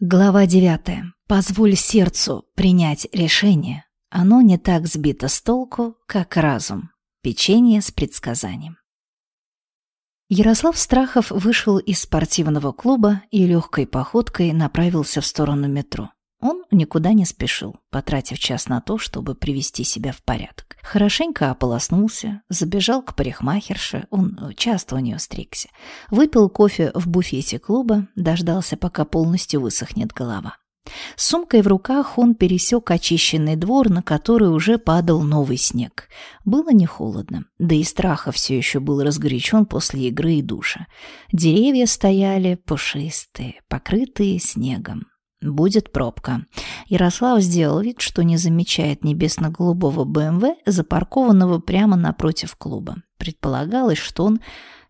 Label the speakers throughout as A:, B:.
A: Глава 9. Позволь сердцу принять решение. Оно не так сбито с толку, как разум. Печенье с предсказанием. Ярослав Страхов вышел из спортивного клуба и легкой походкой направился в сторону метро. Он никуда не спешил, потратив час на то, чтобы привести себя в порядок. Хорошенько ополоснулся, забежал к парикмахерше, он часто у нее стригся, выпил кофе в буфете клуба, дождался, пока полностью высохнет голова. С сумкой в руках он пересек очищенный двор, на который уже падал новый снег. Было не холодно, да и страха все еще был разгорячен после игры и душа. Деревья стояли пушистые, покрытые снегом. Будет пробка. Ярослав сделал вид, что не замечает небесно-голубого БМВ, запаркованного прямо напротив клуба. Предполагалось, что он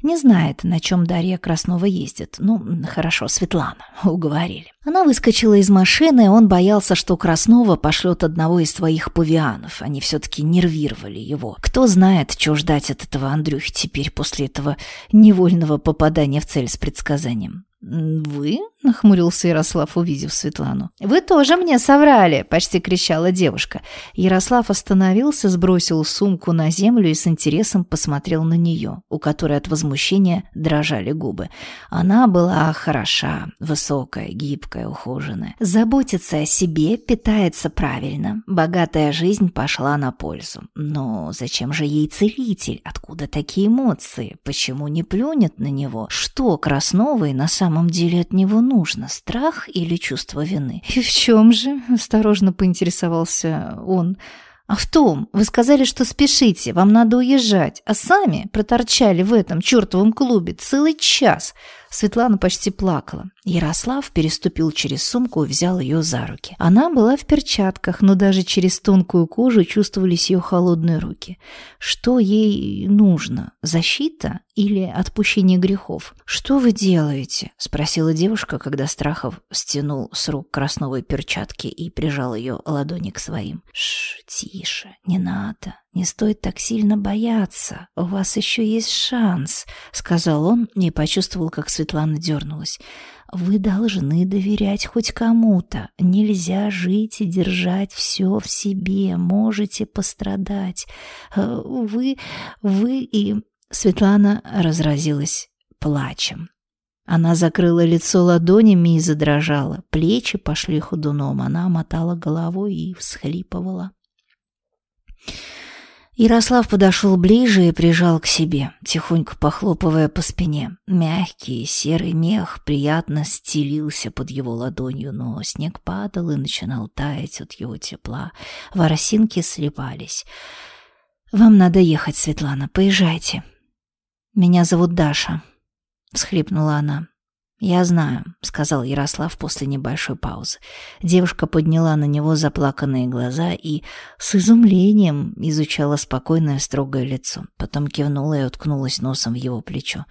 A: не знает, на чем Дарья Краснова ездит. Ну, хорошо, Светлана, уговорили. Она выскочила из машины, он боялся, что Краснова пошлет одного из своих павианов. Они все-таки нервировали его. Кто знает, что ждать от этого Андрюхи теперь после этого невольного попадания в цель с предсказанием. «Вы?» — нахмурился Ярослав, увидев Светлану. «Вы тоже мне соврали!» — почти кричала девушка. Ярослав остановился, сбросил сумку на землю и с интересом посмотрел на нее, у которой от возмущения дрожали губы. Она была хороша, высокая, гибкая, ухоженная. Заботится о себе, питается правильно. Богатая жизнь пошла на пользу. Но зачем же ей целитель? Откуда такие эмоции? Почему не плюнет на него? Что Красновой на самом деле от него нужно? Страх или чувство вины? И в чем же? Осторожно поинтересовался он. «А в том, вы сказали, что спешите, вам надо уезжать, а сами проторчали в этом чертовом клубе целый час». Светлана почти плакала. Ярослав переступил через сумку и взял ее за руки. Она была в перчатках, но даже через тонкую кожу чувствовались ее холодные руки. Что ей нужно? Защита или отпущение грехов? «Что вы делаете?» – спросила девушка, когда Страхов стянул с рук красновой перчатки и прижал ее ладони к своим. «Шш, тише, не надо. Не стоит так сильно бояться. У вас еще есть шанс», – сказал он и почувствовал, как Светлана дернулась. Вы должны доверять хоть кому-то. Нельзя жить и держать все в себе. Можете пострадать. Э, вы, вы и... Светлана разразилась плачем. Она закрыла лицо ладонями и задрожала. Плечи пошли ходуном. Она мотала головой и всхлипывала. Ярослав подошел ближе и прижал к себе, тихонько похлопывая по спине. Мягкий серый мех приятно стелился под его ладонью, но снег падал и начинал таять от его тепла. Воросинки слепались. «Вам надо ехать, Светлана, поезжайте». «Меня зовут Даша», — всхлипнула она. «Я знаю», — сказал Ярослав после небольшой паузы. Девушка подняла на него заплаканные глаза и с изумлением изучала спокойное строгое лицо. Потом кивнула и уткнулась носом в его плечо.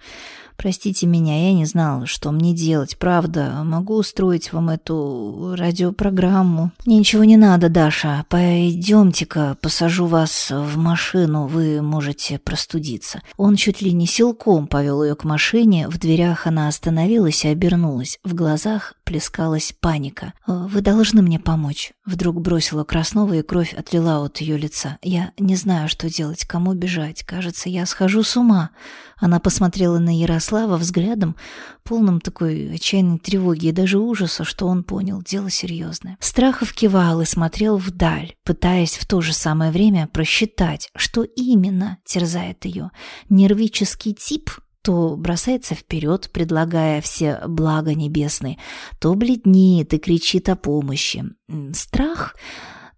A: Простите меня, я не знала, что мне делать. Правда, могу устроить вам эту радиопрограмму. Ничего не надо, Даша. Пойдемте-ка, посажу вас в машину, вы можете простудиться. Он чуть ли не силком повел ее к машине. В дверях она остановилась и обернулась. В глазах плескалась паника. «Вы должны мне помочь». Вдруг бросила Краснова, и кровь отлила от ее лица. «Я не знаю, что делать, кому бежать. Кажется, я схожу с ума». Она посмотрела на Ярослава взглядом, полным такой отчаянной тревоги и даже ужаса, что он понял, дело серьезное. Страхов кивал и смотрел вдаль, пытаясь в то же самое время просчитать, что именно терзает ее. Нервический тип то бросается вперед, предлагая все блага небесные, то бледнеет и кричит о помощи. Страх?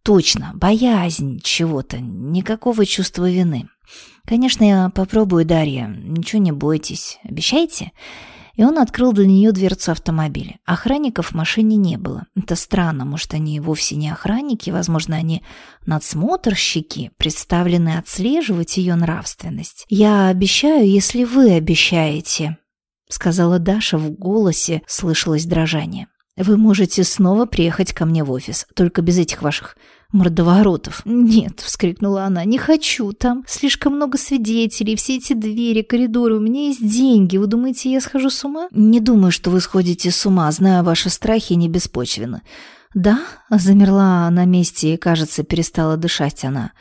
A: Точно, боязнь чего-то, никакого чувства вины. «Конечно, я попробую, Дарья. Ничего не бойтесь. Обещаете?» И он открыл для нее дверцу автомобиля. Охранников в машине не было. Это странно, может, они вовсе не охранники, возможно, они надсмотрщики, представлены отслеживать ее нравственность. «Я обещаю, если вы обещаете», — сказала Даша в голосе, слышалось дрожание. «Вы можете снова приехать ко мне в офис, только без этих ваших мордоворотов. «Нет», — вскрикнула она, — «не хочу. Там слишком много свидетелей, все эти двери, коридоры. У меня есть деньги. Вы думаете, я схожу с ума?» «Не думаю, что вы сходите с ума, зная ваши страхи не беспочвенно». «Да?» — замерла на месте и, кажется, перестала дышать она.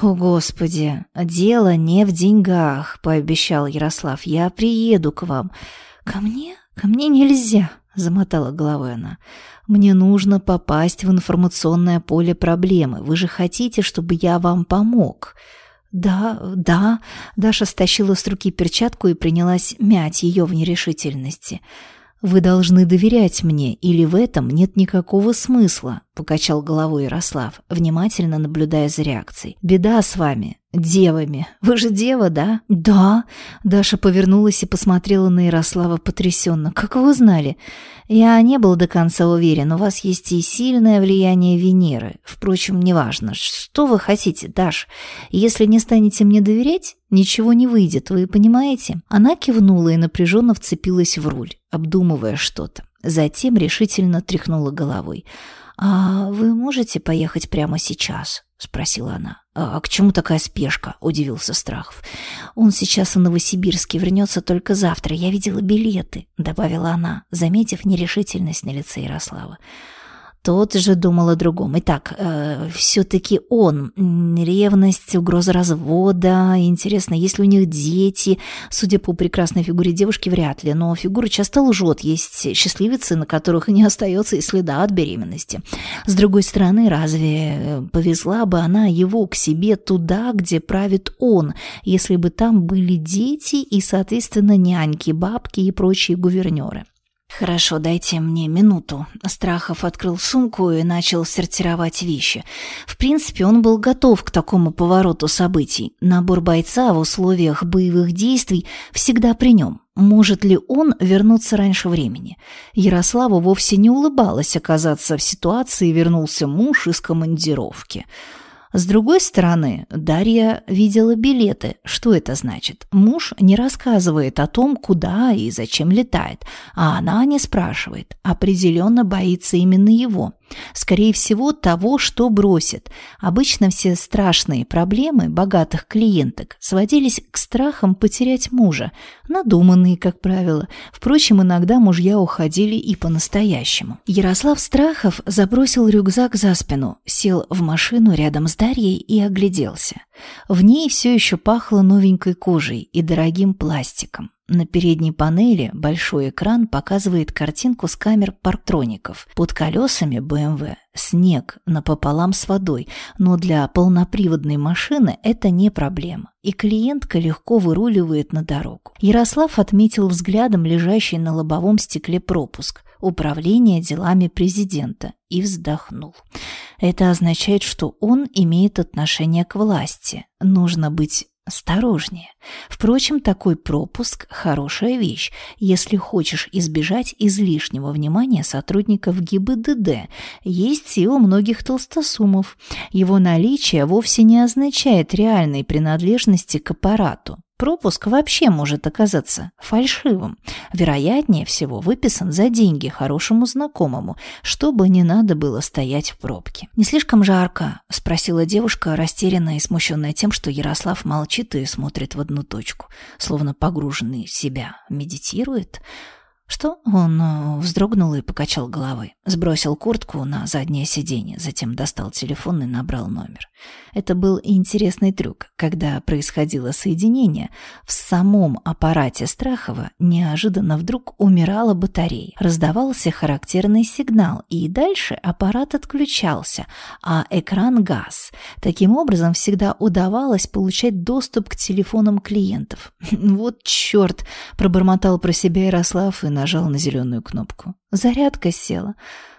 A: «О, Господи, дело не в деньгах», — пообещал Ярослав. «Я приеду к вам». «Ко мне? Ко мне нельзя», — замотала головой она. «Мне нужно попасть в информационное поле проблемы. Вы же хотите, чтобы я вам помог?» «Да, да», — Даша стащила с руки перчатку и принялась мять ее в нерешительности. «Вы должны доверять мне, или в этом нет никакого смысла», — покачал головой Ярослав, внимательно наблюдая за реакцией. «Беда с вами девами. Вы же дева, да?» «Да». Даша повернулась и посмотрела на Ярослава потрясенно. «Как вы узнали?» «Я не был до конца уверен. У вас есть и сильное влияние Венеры. Впрочем, неважно. Что вы хотите, Даш? Если не станете мне доверять, ничего не выйдет, вы понимаете?» Она кивнула и напряженно вцепилась в руль, обдумывая что-то. Затем решительно тряхнула головой. «А вы можете поехать прямо сейчас?» — спросила она. «А к чему такая спешка?» — удивился Страхов. «Он сейчас в Новосибирске, вернется только завтра. Я видела билеты», — добавила она, заметив нерешительность на лице Ярослава. Тот же думал о другом. Итак, э, все-таки он. Ревность, угроза развода. Интересно, есть ли у них дети? Судя по прекрасной фигуре девушки, вряд ли. Но фигура часто лжет. Есть счастливицы, на которых не остается и следа от беременности. С другой стороны, разве э, повезла бы она его к себе туда, где правит он, если бы там были дети и, соответственно, няньки, бабки и прочие гувернеры? «Хорошо, дайте мне минуту». Страхов открыл сумку и начал сортировать вещи. В принципе, он был готов к такому повороту событий. Набор бойца в условиях боевых действий всегда при нем. Может ли он вернуться раньше времени? Ярославу вовсе не улыбалось оказаться в ситуации «вернулся муж из командировки». С другой стороны, Дарья видела билеты. Что это значит? Муж не рассказывает о том, куда и зачем летает, а она не спрашивает. Определенно боится именно его. Скорее всего, того, что бросит. Обычно все страшные проблемы богатых клиенток сводились к страхам потерять мужа. Надуманные, как правило. Впрочем, иногда мужья уходили и по-настоящему. Ярослав Страхов забросил рюкзак за спину, сел в машину рядом с Дарьей и огляделся. В ней все еще пахло новенькой кожей и дорогим пластиком. На передней панели большой экран показывает картинку с камер парктроников. Под колесами BMW снег напополам с водой, но для полноприводной машины это не проблема, и клиентка легко выруливает на дорогу. Ярослав отметил взглядом лежащий на лобовом стекле пропуск «Управление делами президента» и вздохнул. Это означает, что он имеет отношение к власти. Нужно быть осторожнее. Впрочем, такой пропуск – хорошая вещь, если хочешь избежать излишнего внимания сотрудников ГИБДД. Есть и у многих толстосумов. Его наличие вовсе не означает реальной принадлежности к аппарату. Пропуск вообще может оказаться фальшивым. Вероятнее всего, выписан за деньги хорошему знакомому, чтобы не надо было стоять в пробке. «Не слишком жарко?» – спросила девушка, растерянная и смущенная тем, что Ярослав молчит и смотрит в одну точку, словно погруженный в себя. Медитирует? Что? Он э, вздрогнул и покачал головой. Сбросил куртку на заднее сиденье, затем достал телефон и набрал номер. Это был интересный трюк. Когда происходило соединение, в самом аппарате Страхова неожиданно вдруг умирала батарея. Раздавался характерный сигнал, и дальше аппарат отключался, а экран газ. Таким образом, всегда удавалось получать доступ к телефонам клиентов. «Вот черт!» – пробормотал про себя Ярослав и нажал на зеленую кнопку. Зарядка села.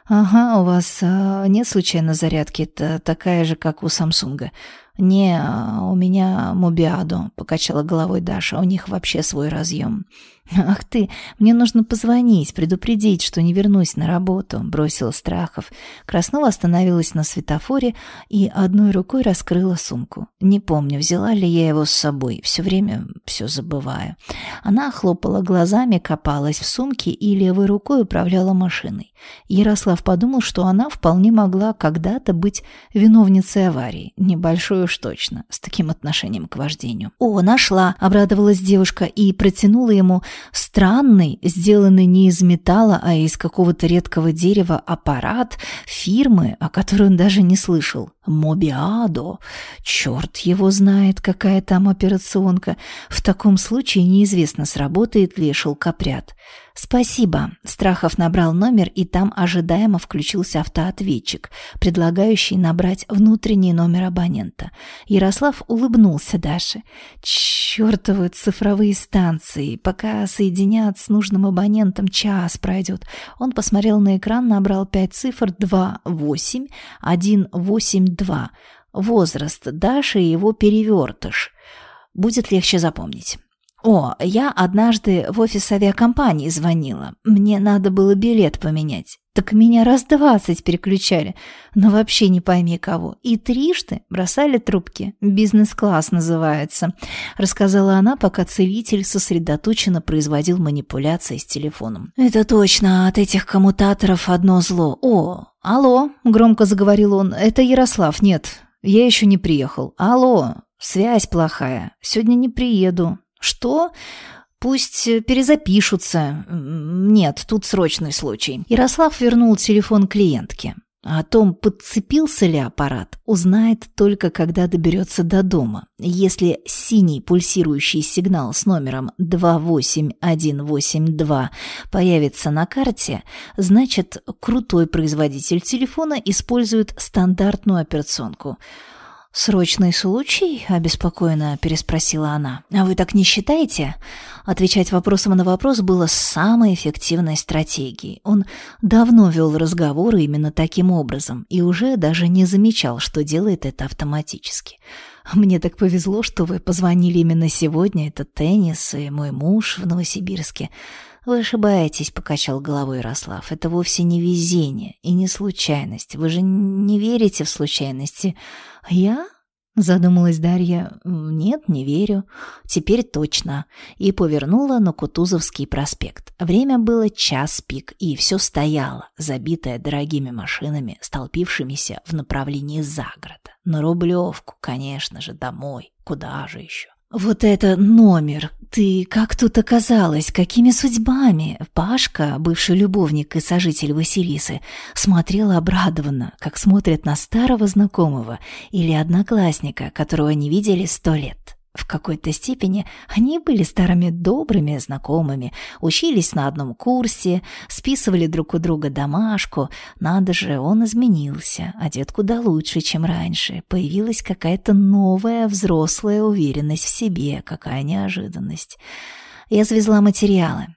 A: «Ага, у вас а, нет случайно зарядки? Это такая же, как у Самсунга». «Не, у меня Мобиадо», — покачала головой Даша. «У них вообще свой разъем». «Ах ты, мне нужно позвонить, предупредить, что не вернусь на работу», — бросила Страхов. Краснова остановилась на светофоре и одной рукой раскрыла сумку. Не помню, взяла ли я его с собой, все время все забываю. Она хлопала глазами, копалась в сумке и левой рукой управляла машиной. Ярослав подумал, что она вполне могла когда-то быть виновницей аварии. Небольшой уж точно, с таким отношением к вождению. «О, нашла!» — обрадовалась девушка и протянула ему странный, сделанный не из металла, а из какого-то редкого дерева аппарат фирмы, о которой он даже не слышал. Мобиадо. Черт его знает, какая там операционка. В таком случае неизвестно, сработает ли шелкопряд. «Спасибо». Страхов набрал номер, и там ожидаемо включился автоответчик, предлагающий набрать внутренний номер абонента. Ярослав улыбнулся Даше. «Чёртовы цифровые станции. Пока соединят с нужным абонентом, час пройдет». Он посмотрел на экран, набрал пять цифр 28182. Возраст Даши и его перевертыш. Будет легче запомнить. «О, я однажды в офис авиакомпании звонила. Мне надо было билет поменять. Так меня раз двадцать переключали, но вообще не пойми кого. И трижды бросали трубки. Бизнес-класс называется», — рассказала она, пока целитель сосредоточенно производил манипуляции с телефоном. «Это точно, от этих коммутаторов одно зло. О, алло», — громко заговорил он, — «это Ярослав, нет, я еще не приехал. Алло, связь плохая, сегодня не приеду». «Что?» Пусть э, перезапишутся. Нет, тут срочный случай. Ярослав вернул телефон клиентке. О том, подцепился ли аппарат, узнает только когда доберется до дома. Если синий пульсирующий сигнал с номером 28182 появится на карте, значит, крутой производитель телефона использует стандартную операционку – «Срочный случай?» – обеспокоенно переспросила она. «А вы так не считаете?» Отвечать вопросом на вопрос было самой эффективной стратегией. Он давно вел разговоры именно таким образом и уже даже не замечал, что делает это автоматически. «Мне так повезло, что вы позвонили именно сегодня. Это теннис и мой муж в Новосибирске». «Вы ошибаетесь», — покачал головой Ярослав. «Это вовсе не везение и не случайность. Вы же не верите в случайности». «Я?» — задумалась Дарья. «Нет, не верю. Теперь точно». И повернула на Кутузовский проспект. Время было час пик, и все стояло, забитое дорогими машинами, столпившимися в направлении загорода. На Рублевку, конечно же, домой. Куда же еще? «Вот это номер! Ты как тут оказалась? Какими судьбами?» Пашка, бывший любовник и сожитель Василисы, смотрел обрадованно, как смотрят на старого знакомого или одноклассника, которого не видели сто лет. В какой-то степени они были старыми добрыми знакомыми, учились на одном курсе, списывали друг у друга домашку. Надо же, он изменился, одет куда лучше, чем раньше. Появилась какая-то новая взрослая уверенность в себе, какая неожиданность. Я завезла материалы.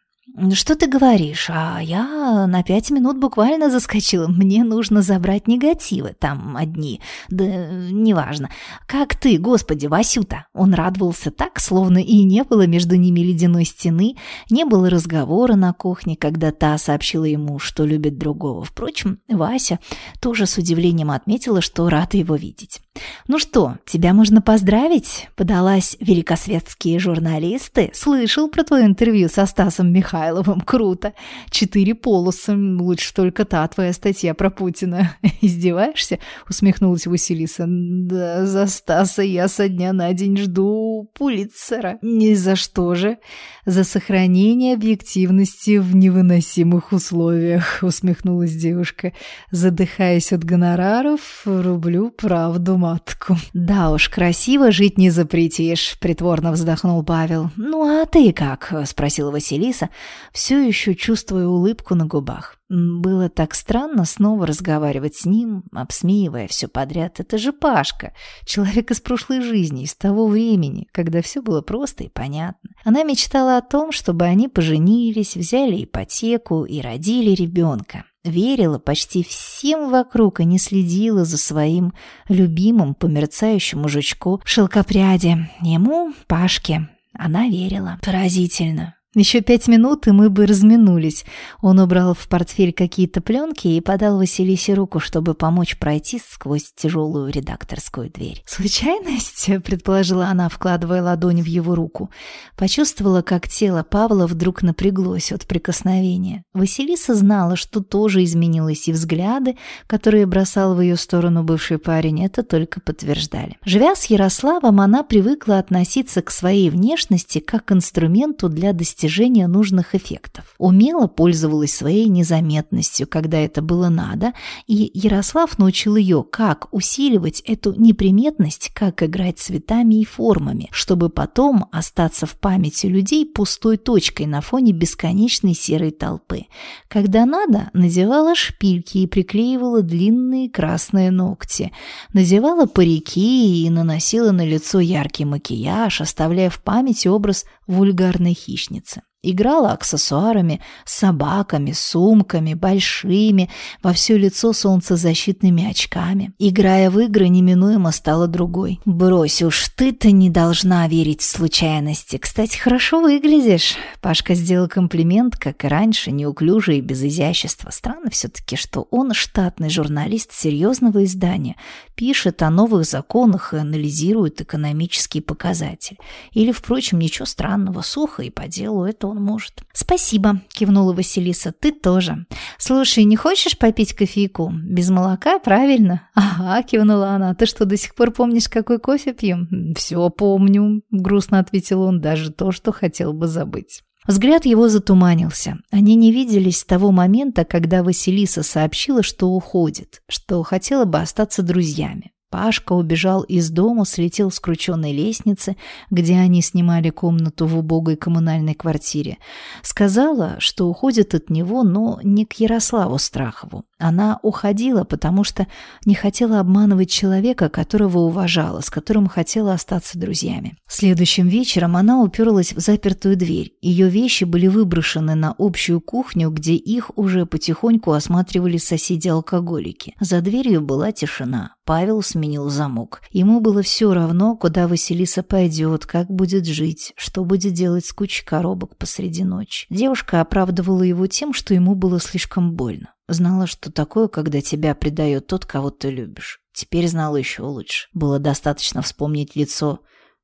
A: «Что ты говоришь? А я на пять минут буквально заскочила. Мне нужно забрать негативы. Там одни. Да неважно. Как ты, господи, Васюта?» Он радовался так, словно и не было между ними ледяной стены, не было разговора на кухне, когда та сообщила ему, что любит другого. Впрочем, Вася тоже с удивлением отметила, что рада его видеть. «Ну что, тебя можно поздравить?» – подалась великосветские журналисты. «Слышал про твое интервью со Стасом Михайловым. Круто. Четыре полосы. Лучше только та твоя статья про Путина. Издеваешься?» – усмехнулась Василиса. «Да за Стаса я со дня на день жду Пулитцера». «Ни за что же?» «За сохранение объективности в невыносимых условиях», – усмехнулась девушка. «Задыхаясь от гонораров, рублю правду матку. Да уж, красиво жить не запретишь, притворно вздохнул Павел. Ну а ты как? спросила Василиса, все еще чувствуя улыбку на губах. Было так странно снова разговаривать с ним, обсмеивая все подряд. Это же Пашка, человек из прошлой жизни, из того времени, когда все было просто и понятно. Она мечтала о том, чтобы они поженились, взяли ипотеку и родили ребенка. верила почти всем вокруг и не следила за своим любимым по мерцающему жучку шелкопряди. Ему, Пашке, она верила. Поразительно. Еще пять минут, и мы бы разминулись. Он убрал в портфель какие-то пленки и подал Василисе руку, чтобы помочь пройти сквозь тяжелую редакторскую дверь. «Случайность?» — предположила она, вкладывая ладонь в его руку. Почувствовала, как тело Павла вдруг напряглось от прикосновения. Василиса знала, что тоже изменилось, и взгляды, которые бросал в ее сторону бывший парень, это только подтверждали. Живя с Ярославом, она привыкла относиться к своей внешности как к инструменту для достижения достижения нужных эффектов. Умело пользовалась своей незаметностью, когда это было надо, и Ярослав научил ее, как усиливать эту неприметность, как играть цветами и формами, чтобы потом остаться в памяти людей пустой точкой на фоне бесконечной серой толпы. Когда надо, надевала шпильки и приклеивала длинные красные ногти, надевала парики и наносила на лицо яркий макияж, оставляя в памяти образ вульгарной хищницы. Играла аксессуарами, собаками, сумками, большими, во все лицо солнцезащитными очками. Играя в игры, неминуемо стала другой. «Брось уж, ты-то не должна верить в случайности. Кстати, хорошо выглядишь». Пашка сделал комплимент, как и раньше, неуклюже и без изящества. Странно все-таки, что он штатный журналист серьезного издания, пишет о новых законах и анализирует экономические показатели. Или, впрочем, ничего странного, сухо и по делу это он может. «Спасибо», — кивнула Василиса, — «ты тоже. Слушай, не хочешь попить кофейку? Без молока, правильно?» «Ага», — кивнула она, — «ты что, до сих пор помнишь, какой кофе пьем?» «Все помню», — грустно ответил он, — «даже то, что хотел бы забыть». Взгляд его затуманился. Они не виделись с того момента, когда Василиса сообщила, что уходит, что хотела бы остаться друзьями. Пашка убежал из дома, слетел с крученной лестницы, где они снимали комнату в убогой коммунальной квартире. Сказала, что уходит от него, но не к Ярославу Страхову. Она уходила, потому что не хотела обманывать человека, которого уважала, с которым хотела остаться друзьями. Следующим вечером она уперлась в запертую дверь. Ее вещи были выброшены на общую кухню, где их уже потихоньку осматривали соседи-алкоголики. За дверью была тишина. Павел сменил замок. Ему было все равно, куда Василиса пойдет, как будет жить, что будет делать с кучей коробок посреди ночи. Девушка оправдывала его тем, что ему было слишком больно. Знала, что такое, когда тебя предает тот, кого ты любишь. Теперь знала еще лучше. Было достаточно вспомнить лицо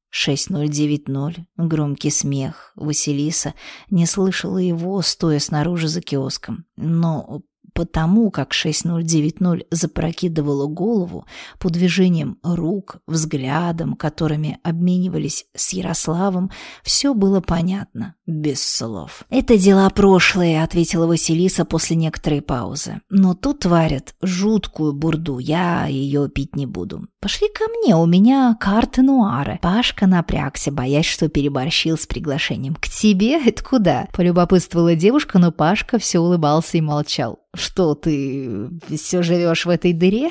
A: 6090, громкий смех. Василиса не слышала его, стоя снаружи за киоском. Но потому как 6090 запрокидывала голову по движениям рук, взглядом, которыми обменивались с Ярославом, все было понятно, без слов. «Это дела прошлые», — ответила Василиса после некоторой паузы. «Но тут варят жуткую бурду, я ее пить не буду. Пошли ко мне, у меня карты нуары». Пашка напрягся, боясь, что переборщил с приглашением. «К тебе? Это куда?» — полюбопытствовала девушка, но Пашка все улыбался и молчал. Что ты все живешь в этой дыре?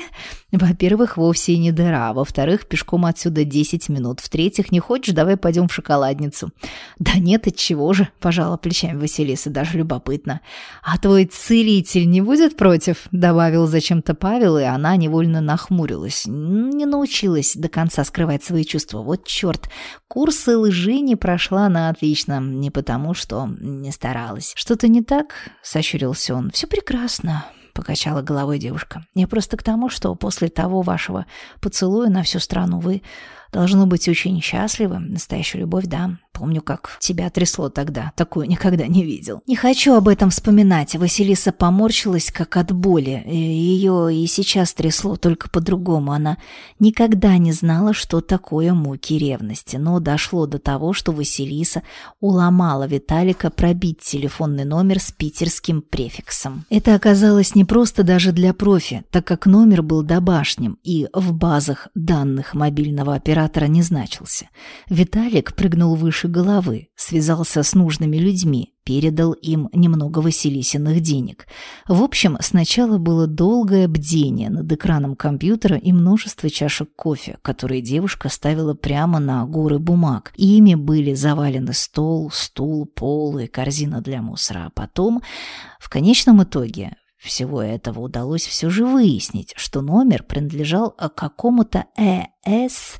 A: Во-первых, вовсе не дыра. Во-вторых, пешком отсюда 10 минут. В-третьих, не хочешь, давай пойдем в шоколадницу. Да нет, от чего же, пожала плечами Василиса, даже любопытно. А твой целитель не будет против? Добавил зачем-то Павел, и она невольно нахмурилась. Не научилась до конца скрывать свои чувства. Вот черт, курсы лжи не прошла на отлично. Не потому, что не старалась. Что-то не так? Сощурился он. Все прекрасно ясно», — покачала головой девушка. «Я просто к тому, что после того вашего поцелуя на всю страну вы Должно быть очень счастливы. Настоящая любовь, да. Помню, как тебя трясло тогда. Такую никогда не видел. Не хочу об этом вспоминать. Василиса поморщилась, как от боли. Ее и сейчас трясло, только по-другому. Она никогда не знала, что такое муки ревности. Но дошло до того, что Василиса уломала Виталика пробить телефонный номер с питерским префиксом. Это оказалось не просто даже для профи, так как номер был домашним и в базах данных мобильного оператора не значился. Виталик прыгнул выше головы, связался с нужными людьми, передал им немного Василисиных денег. В общем, сначала было долгое бдение над экраном компьютера и множество чашек кофе, которые девушка ставила прямо на горы бумаг. Ими были завалены стол, стул, пол и корзина для мусора. А потом, в конечном итоге, всего этого удалось все же выяснить, что номер принадлежал какому-то Э.С.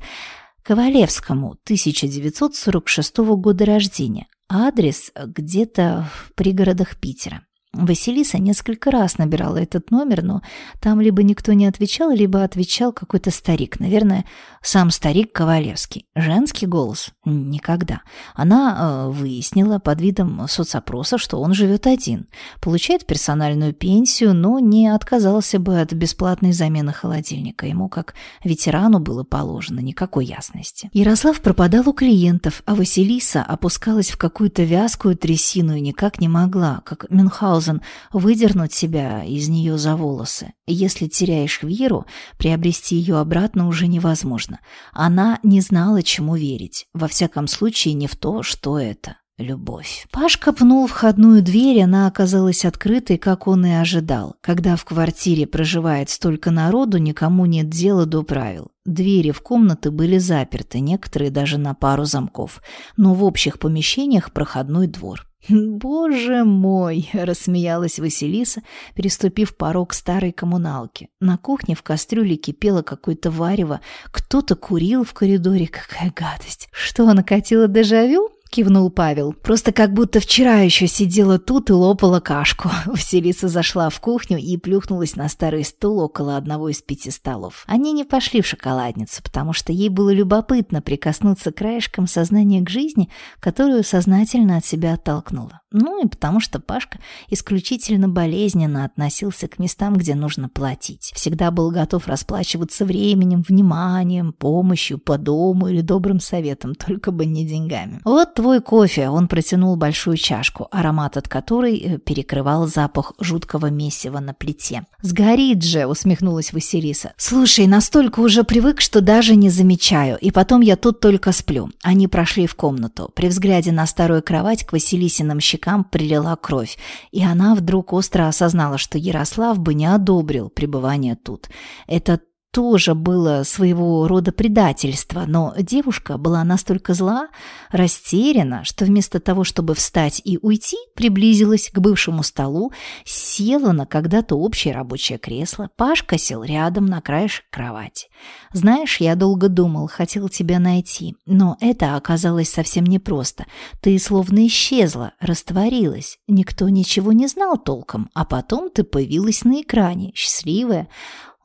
A: Ковалевскому 1946 года рождения. Адрес где-то в пригородах Питера. Василиса несколько раз набирала этот номер, но там либо никто не отвечал, либо отвечал какой-то старик. Наверное, сам старик Ковалевский. Женский голос? Никогда. Она э, выяснила под видом соцопроса, что он живет один. Получает персональную пенсию, но не отказался бы от бесплатной замены холодильника. Ему, как ветерану, было положено. Никакой ясности. Ярослав пропадал у клиентов, а Василиса опускалась в какую-то вязкую трясину и никак не могла, как Мюнхгаузен Мюнхгаузен выдернуть себя из нее за волосы. Если теряешь веру, приобрести ее обратно уже невозможно. Она не знала, чему верить. Во всяком случае, не в то, что это. Любовь. Пашка пнул входную дверь, она оказалась открытой, как он и ожидал. Когда в квартире проживает столько народу, никому нет дела до правил. Двери в комнаты были заперты, некоторые даже на пару замков. Но в общих помещениях проходной двор. «Боже мой!» — рассмеялась Василиса, переступив порог старой коммуналки. На кухне в кастрюле кипело какое-то варево. Кто-то курил в коридоре. Какая гадость! Что, накатило дежавю? Кивнул Павел. «Просто как будто вчера еще сидела тут и лопала кашку». Василиса зашла в кухню и плюхнулась на старый стул около одного из пяти столов. Они не пошли в шоколадницу, потому что ей было любопытно прикоснуться краешком сознания к жизни, которую сознательно от себя оттолкнула. Ну и потому что Пашка исключительно болезненно относился к местам, где нужно платить. Всегда был готов расплачиваться временем, вниманием, помощью по дому или добрым советом, только бы не деньгами. Вот твой кофе, он протянул большую чашку, аромат от которой э, перекрывал запах жуткого месива на плите. «Сгорит же!» — усмехнулась Василиса. «Слушай, настолько уже привык, что даже не замечаю, и потом я тут только сплю». Они прошли в комнату. При взгляде на старую кровать к Василисиным щекам прилила кровь, и она вдруг остро осознала, что Ярослав бы не одобрил пребывание тут. Это тоже было своего рода предательство, но девушка была настолько зла, растеряна, что вместо того, чтобы встать и уйти, приблизилась к бывшему столу, села на когда-то общее рабочее кресло, Пашка сел рядом на краешек кровати. «Знаешь, я долго думал, хотел тебя найти, но это оказалось совсем непросто. Ты словно исчезла, растворилась, никто ничего не знал толком, а потом ты появилась на экране, счастливая».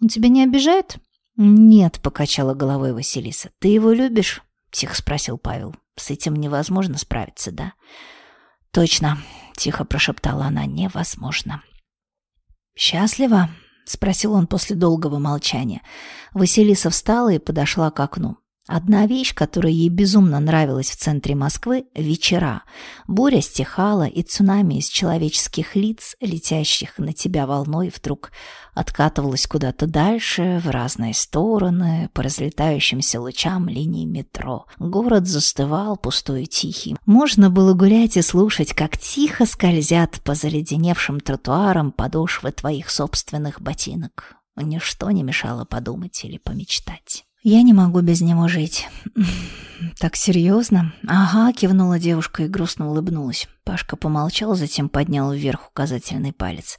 A: «Он тебя не обижает?» «Нет», — покачала головой Василиса. «Ты его любишь?» — тихо спросил Павел. «С этим невозможно справиться, да?» «Точно», — тихо прошептала она, — «невозможно». «Счастлива?» — спросил он после долгого молчания. Василиса встала и подошла к окну. Одна вещь, которая ей безумно нравилась в центре Москвы – вечера. Буря стихала, и цунами из человеческих лиц, летящих на тебя волной, вдруг откатывалась куда-то дальше, в разные стороны, по разлетающимся лучам линий метро. Город застывал, пустой и тихий. Можно было гулять и слушать, как тихо скользят по заледеневшим тротуарам подошвы твоих собственных ботинок. Ничто не мешало подумать или помечтать. «Я не могу без него жить». «Так серьезно?» «Ага», — кивнула девушка и грустно улыбнулась. Пашка помолчал, затем поднял вверх указательный палец.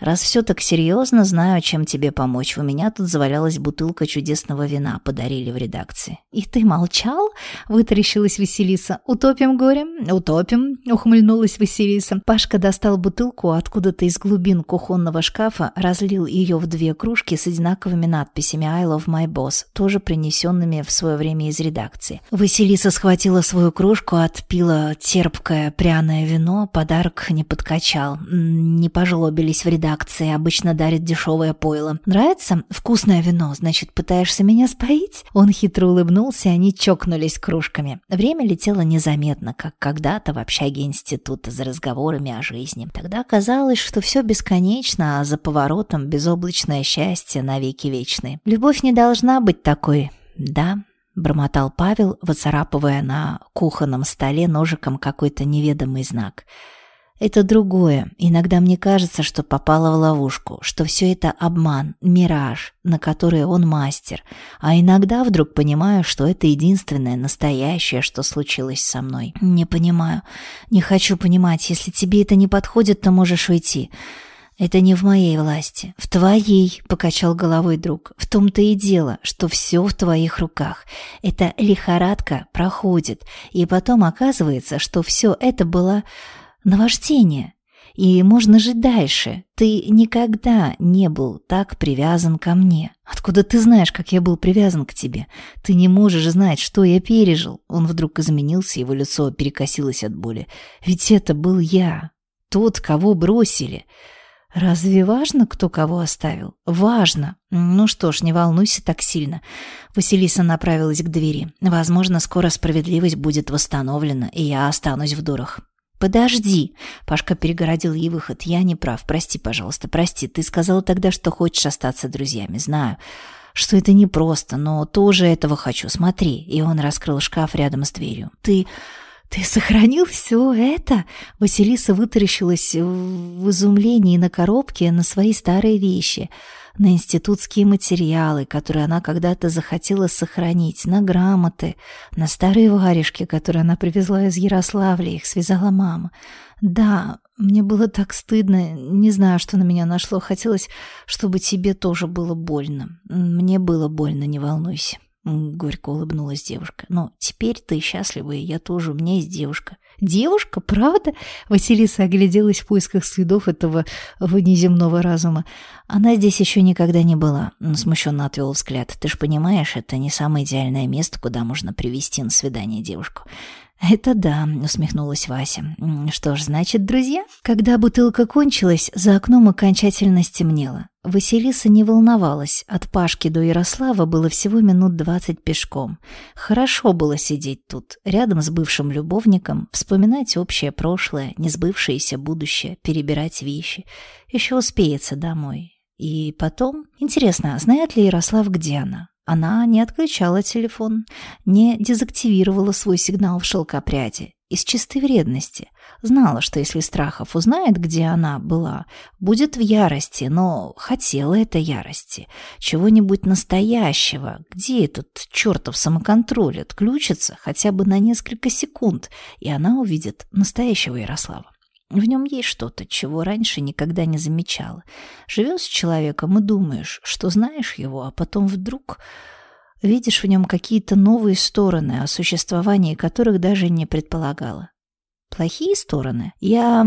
A: Раз все так серьезно, знаю, чем тебе помочь. У меня тут завалялась бутылка чудесного вина, подарили в редакции. И ты молчал? Вытаращилась Василиса. Утопим горе? Утопим, ухмыльнулась Василиса. Пашка достал бутылку откуда-то из глубин кухонного шкафа, разлил ее в две кружки с одинаковыми надписями «I love my boss», тоже принесенными в свое время из редакции. Василиса схватила свою кружку, отпила терпкое пряное вино, подарок не подкачал. Не пожлобились в редакции редакции обычно дарит дешевое пойло. Нравится? Вкусное вино, значит, пытаешься меня споить?» Он хитро улыбнулся, и они чокнулись кружками. Время летело незаметно, как когда-то в общаге института за разговорами о жизни. Тогда казалось, что все бесконечно, а за поворотом безоблачное счастье навеки вечные. Любовь не должна быть такой, да?» бормотал Павел, выцарапывая на кухонном столе ножиком какой-то неведомый знак – это другое. Иногда мне кажется, что попала в ловушку, что все это обман, мираж, на который он мастер. А иногда вдруг понимаю, что это единственное настоящее, что случилось со мной. Не понимаю. Не хочу понимать. Если тебе это не подходит, то можешь уйти. «Это не в моей власти, в твоей», — покачал головой друг. «В том-то и дело, что все в твоих руках. Эта лихорадка проходит, и потом оказывается, что все это было наваждение, и можно жить дальше. Ты никогда не был так привязан ко мне. Откуда ты знаешь, как я был привязан к тебе? Ты не можешь знать, что я пережил». Он вдруг изменился, его лицо перекосилось от боли. «Ведь это был я, тот, кого бросили». Разве важно, кто кого оставил? Важно. Ну что ж, не волнуйся так сильно. Василиса направилась к двери. Возможно, скоро справедливость будет восстановлена, и я останусь в дурах. «Подожди!» Пашка перегородил ей выход. «Я не прав. Прости, пожалуйста, прости. Ты сказала тогда, что хочешь остаться друзьями. Знаю, что это непросто, но тоже этого хочу. Смотри». И он раскрыл шкаф рядом с дверью. «Ты...» «Ты сохранил все это?» Василиса вытаращилась в изумлении на коробке на свои старые вещи, на институтские материалы, которые она когда-то захотела сохранить, на грамоты, на старые варежки, которые она привезла из Ярославля, их связала мама. «Да, мне было так стыдно, не знаю, что на меня нашло. Хотелось, чтобы тебе тоже было больно. Мне было больно, не волнуйся». Горько улыбнулась девушка. «Но теперь ты счастлива, и я тоже. У меня есть девушка». «Девушка? Правда?» Василиса огляделась в поисках следов этого внеземного разума. «Она здесь еще никогда не была», — смущенно отвел взгляд. «Ты ж понимаешь, это не самое идеальное место, куда можно привести на свидание девушку. «Это да», — усмехнулась Вася. «Что ж, значит, друзья?» Когда бутылка кончилась, за окном окончательно стемнело. Василиса не волновалась. От Пашки до Ярослава было всего минут двадцать пешком. Хорошо было сидеть тут, рядом с бывшим любовником, вспоминать общее прошлое, несбывшееся будущее, перебирать вещи. Еще успеется домой. И потом... Интересно, знает ли Ярослав, где она? Она не отключала телефон, не дезактивировала свой сигнал в шелкопряди. Из чистой вредности. Знала, что если Страхов узнает, где она была, будет в ярости, но хотела этой ярости. Чего-нибудь настоящего. Где этот чертов самоконтроль отключится хотя бы на несколько секунд, и она увидит настоящего Ярослава. В нем есть что-то, чего раньше никогда не замечала. Живешь с человеком и думаешь, что знаешь его, а потом вдруг видишь в нем какие-то новые стороны, о существовании которых даже не предполагала. Плохие стороны? Я...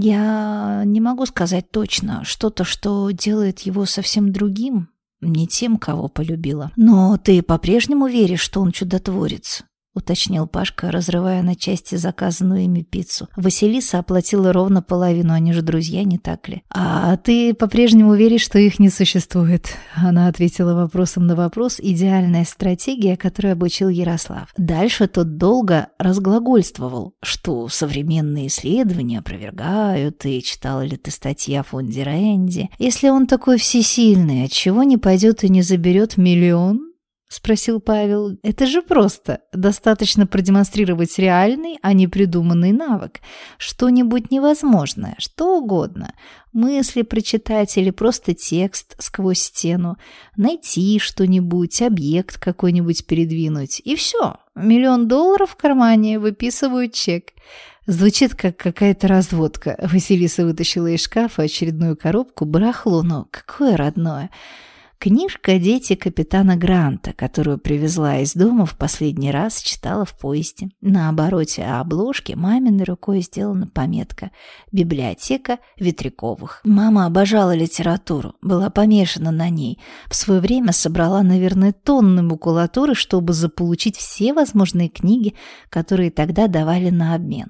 A: я не могу сказать точно. Что-то, что делает его совсем другим, не тем, кого полюбила. Но ты по-прежнему веришь, что он чудотворец? — уточнил Пашка, разрывая на части заказанную ими пиццу. Василиса оплатила ровно половину, они же друзья, не так ли? «А ты по-прежнему веришь, что их не существует?» Она ответила вопросом на вопрос. Идеальная стратегия, которую обучил Ярослав. Дальше тот долго разглагольствовал, что современные исследования опровергают, и читала ли ты статьи о фонде Рэнди. Если он такой всесильный, отчего не пойдет и не заберет миллион? — спросил Павел. «Это же просто. Достаточно продемонстрировать реальный, а не придуманный навык. Что-нибудь невозможное, что угодно. Мысли прочитать или просто текст сквозь стену. Найти что-нибудь, объект какой-нибудь передвинуть. И все. Миллион долларов в кармане, выписывают чек». Звучит как какая-то разводка. Василиса вытащила из шкафа очередную коробку, барахло, но какое родное. Книжка «Дети капитана Гранта», которую привезла из дома в последний раз, читала в поезде. На обороте обложки маминой рукой сделана пометка «Библиотека Ветряковых». Мама обожала литературу, была помешана на ней. В свое время собрала, наверное, тонны макулатуры, чтобы заполучить все возможные книги, которые тогда давали на обмен.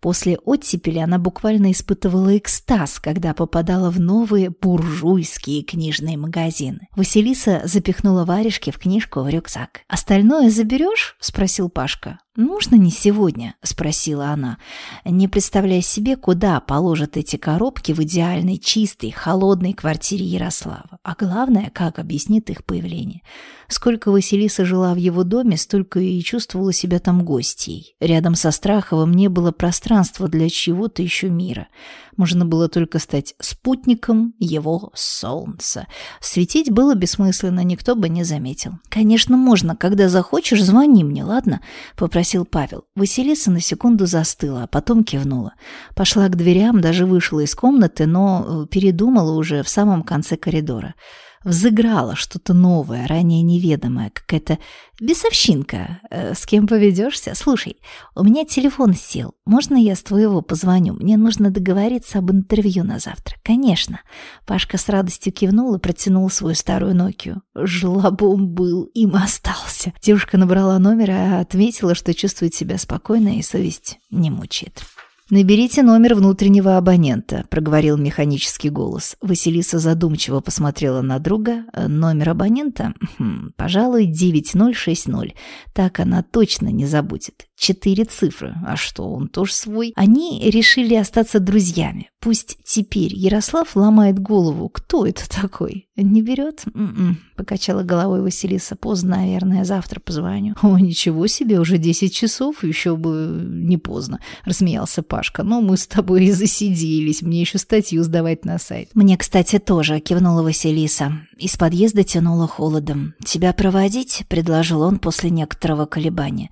A: После оттепели она буквально испытывала экстаз, когда попадала в новые буржуйские книжные магазины. Василиса запихнула варежки в книжку в рюкзак. «Остальное заберешь?» – спросил Пашка. «Нужно не сегодня?» – спросила она, не представляя себе, куда положат эти коробки в идеальной, чистой, холодной квартире Ярослава. А главное, как объяснит их появление. Сколько Василиса жила в его доме, столько и чувствовала себя там гостьей. Рядом со Страховым не было пространства для чего-то еще мира. Можно было только стать спутником его солнца. Светить было бессмысленно, никто бы не заметил. «Конечно, можно. Когда захочешь, звони мне, ладно?» – попросил спросил Павел. Василиса на секунду застыла, а потом кивнула. Пошла к дверям, даже вышла из комнаты, но э, передумала уже в самом конце коридора взыграло что-то новое, ранее неведомое, какая-то бесовщинка. Э, с кем поведешься? Слушай, у меня телефон сел. Можно я с твоего позвоню? Мне нужно договориться об интервью на завтра. Конечно. Пашка с радостью кивнул и протянул свою старую Нокию. Жлобом был, им остался. Девушка набрала номер и отметила, что чувствует себя спокойно и совесть не мучает. «Наберите номер внутреннего абонента», — проговорил механический голос. Василиса задумчиво посмотрела на друга. «Номер абонента? Хм, пожалуй, 9060. Так она точно не забудет. Четыре цифры. А что, он тоже свой? Они решили остаться друзьями. Пусть теперь Ярослав ломает голову. Кто это такой? Не берет? М-м, покачала головой Василиса. Поздно, наверное, завтра позвоню. О, ничего себе, уже десять часов, еще бы не поздно, рассмеялся Пашка. Но мы с тобой и засиделись. Мне еще статью сдавать на сайт. Мне, кстати, тоже, кивнула Василиса. Из подъезда тянуло холодом. «Тебя проводить?» — предложил он после некоторого колебания.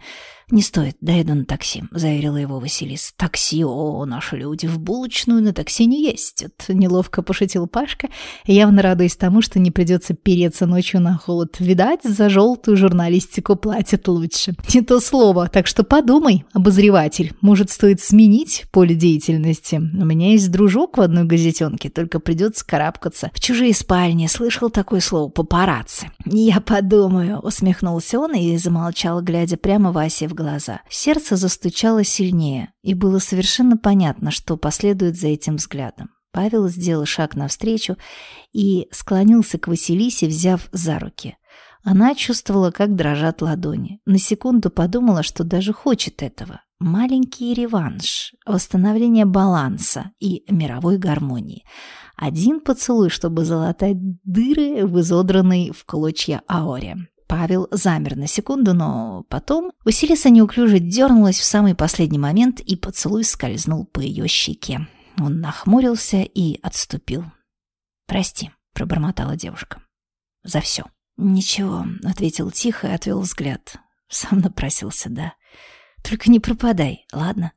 A: «Не стоит, доеду на такси», — заверила его Василис. «Такси, о, наши люди, в булочную на такси не ездят», — неловко пошутил Пашка, явно радуясь тому, что не придется переться ночью на холод. «Видать, за желтую журналистику платят лучше». «Не то слово, так что подумай, обозреватель, может, стоит сменить поле деятельности? У меня есть дружок в одной газетенке, только придется карабкаться в чужие спальни. Слышал такое слово «папарацци». «Я подумаю», — усмехнулся он и замолчал, глядя прямо Васе в глаза. Сердце застучало сильнее, и было совершенно понятно, что последует за этим взглядом. Павел сделал шаг навстречу и склонился к Василисе, взяв за руки. Она чувствовала, как дрожат ладони. На секунду подумала, что даже хочет этого. Маленький реванш, восстановление баланса и мировой гармонии. Один поцелуй, чтобы залатать дыры в изодранной в клочья аоре. Павел замер на секунду, но потом Василиса неуклюже дернулась в самый последний момент, и поцелуй скользнул по ее щеке. Он нахмурился и отступил. «Прости», — пробормотала девушка. «За все». «Ничего», — ответил тихо и отвел взгляд. Сам напросился, да. «Только не пропадай, ладно?»